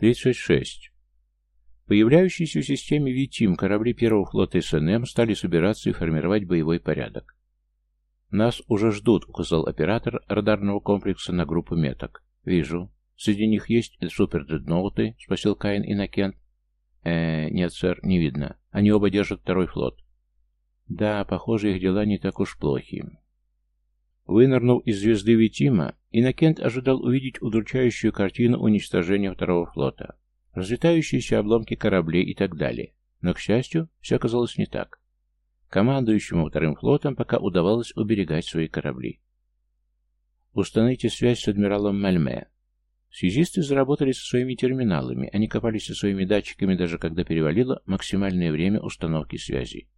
36. Появляющиеся в системе ВИТИМ корабли первого флота СНМ стали собираться и формировать боевой порядок. «Нас уже ждут», — указал оператор радарного комплекса на группу меток. «Вижу. Среди них есть супер-дредноуты?» — спросил Каин Иннокент. э нет, сэр, не видно. Они оба держат второй флот». «Да, похоже, их дела не так уж плохи». Вынырнув из звезды Витима, Иннокент ожидал увидеть удручающую картину уничтожения второго флота, разлетающиеся обломки кораблей и так далее. Но, к счастью, все оказалось не так. Командующему вторым флотом пока удавалось уберегать свои корабли. Установите связь с адмиралом Мальме. Связисты заработали со своими терминалами, они копались со своими датчиками, даже когда перевалило максимальное время установки связи.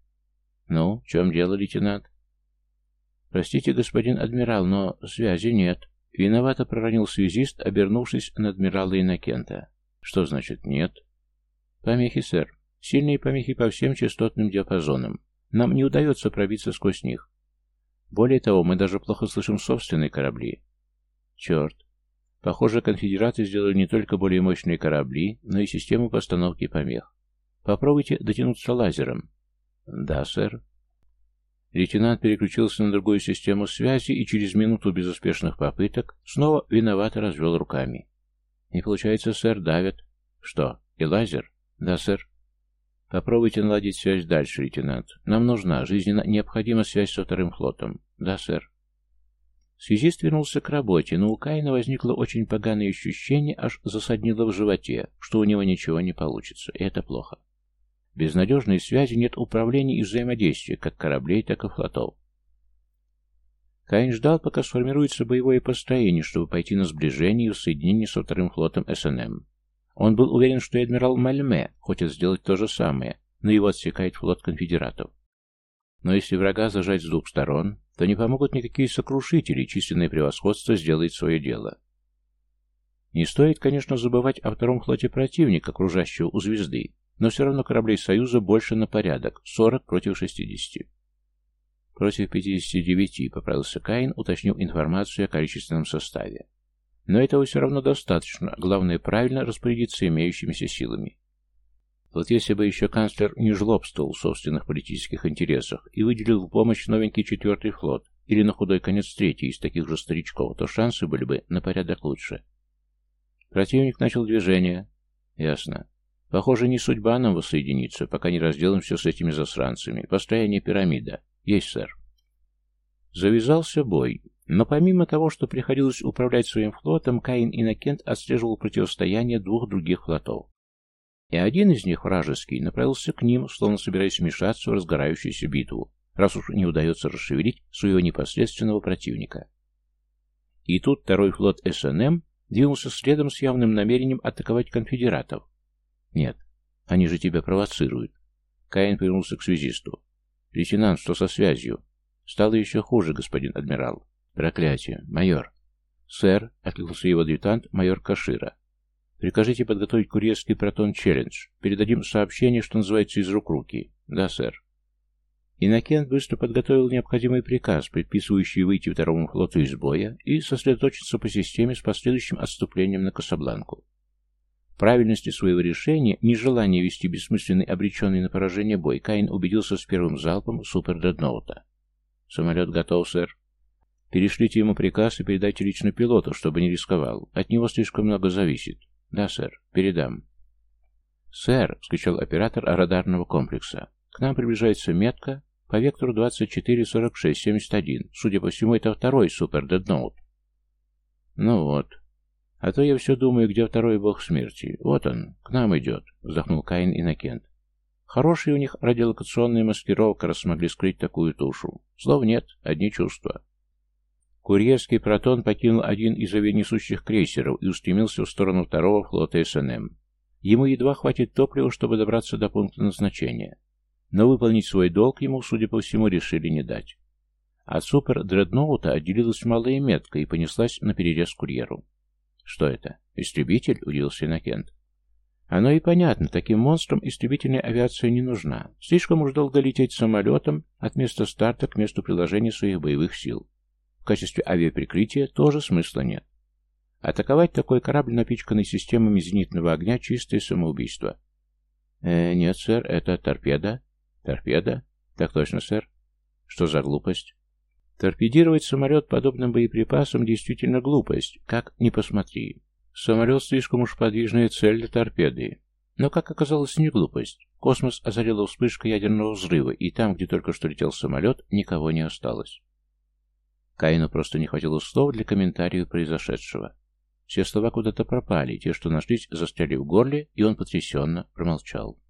«Ну, в чем дело, лейтенант?» «Простите, господин адмирал, но связи нет». Виновато проронил связист, обернувшись на адмирала Иннокента. «Что значит нет?» «Помехи, сэр. Сильные помехи по всем частотным диапазонам. Нам не удается пробиться сквозь них. Более того, мы даже плохо слышим собственные корабли. Черт. Похоже, конфедераты сделали не только более мощные корабли, но и систему постановки помех. Попробуйте дотянуться лазером. Да, сэр. Лейтенант переключился на другую систему связи и через минуту безуспешных попыток снова виновато развел руками. «Не получается, сэр, давят». «Что, и лазер?» «Да, сэр». «Попробуйте наладить связь дальше, лейтенант. Нам нужна, жизненно необходима связь со вторым флотом». «Да, сэр». Связист вернулся к работе, но у Каина возникло очень поганое ощущение, аж засаднило в животе, что у него ничего не получится, и это плохо. Без надежной связи нет управления и взаимодействия как кораблей, так и флотов. Каин ждал, пока сформируется боевое построение, чтобы пойти на сближение и соединение со вторым флотом СНМ. Он был уверен, что и адмирал Мальме хочет сделать то же самое, но его отсекает флот конфедератов. Но если врага зажать с двух сторон, то не помогут никакие сокрушители, численное превосходство сделает свое дело. Не стоит, конечно, забывать о втором флоте противника, окружающего у звезды, но все равно кораблей Союза больше на порядок, 40 против 60. Против 59, поправился Каин, уточнил информацию о количественном составе. Но этого все равно достаточно, главное правильно распорядиться имеющимися силами. Вот если бы еще канцлер не жлобствовал в собственных политических интересах и выделил в помощь новенький четвертый флот, или на худой конец третий из таких же старичков, то шансы были бы на порядок лучше. Противник начал движение. Ясно. Похоже, не судьба нам воссоединиться, пока не разделаемся с этими засранцами. Построение пирамида. Есть, сэр. Завязался бой. Но помимо того, что приходилось управлять своим флотом, Каин Иннокент отслеживал противостояние двух других флотов. И один из них, вражеский, направился к ним, словно собираясь вмешаться в разгорающуюся битву, раз уж не удается расшевелить своего непосредственного противника. И тут второй флот СНМ двинулся следом с явным намерением атаковать конфедератов, «Нет, они же тебя провоцируют». Каин повернулся к связисту. «Лейтенант, что со связью?» «Стало еще хуже, господин адмирал». «Проклятие! Майор!» «Сэр», — откликнулся его адъютант, майор Кашира. «Прикажите подготовить курьерский протон-челлендж. Передадим сообщение, что называется, из рук руки». «Да, сэр». Иннокент быстро подготовил необходимый приказ, предписывающий выйти второму флоту из боя и сосредоточиться по системе с последующим отступлением на Касабланку правильности своего решения, нежелание вести бессмысленный обреченный на поражение бой, Каин убедился с первым залпом супер-дредноута. «Самолет готов, сэр». «Перешлите ему приказ и передайте лично пилоту, чтобы не рисковал. От него слишком много зависит». «Да, сэр. Передам». «Сэр», — вскричал оператор радарного комплекса, — «к нам приближается метка по вектору 24-46-71. Судя по всему, это второй супер-дредноут». «Ну вот», а то я все думаю, где второй бог смерти. Вот он, к нам идет, вздохнул Каин Иннокент. Хорошая у них радиолокационная маскировка, раз смогли скрыть такую тушу. Слов нет, одни чувства. Курьерский протон покинул один из авианесущих крейсеров и устремился в сторону второго флота СНМ. Ему едва хватит топлива, чтобы добраться до пункта назначения. Но выполнить свой долг ему, судя по всему, решили не дать. От супер-дредноута отделилась малая метка и понеслась на перерез курьеру. «Что это? Истребитель?» — удивился Иннокент. «Оно и понятно, таким монстрам истребительная авиация не нужна. Слишком уж долго лететь самолетом от места старта к месту приложения своих боевых сил. В качестве авиаприкрытия тоже смысла нет. Атаковать такой корабль, напичканный системами зенитного огня, чистое самоубийство. Э, нет, сэр, это торпеда. Торпеда? Так точно, сэр. Что за глупость? Торпедировать самолет подобным боеприпасом действительно глупость, как ни посмотри. Самолет слишком уж подвижная цель для торпеды. Но, как оказалось, не глупость. Космос озарила вспышка ядерного взрыва, и там, где только что летел самолет, никого не осталось. Каину просто не хватило слов для комментария произошедшего. Все слова куда-то пропали, те, что нашлись, застряли в горле, и он потрясенно промолчал.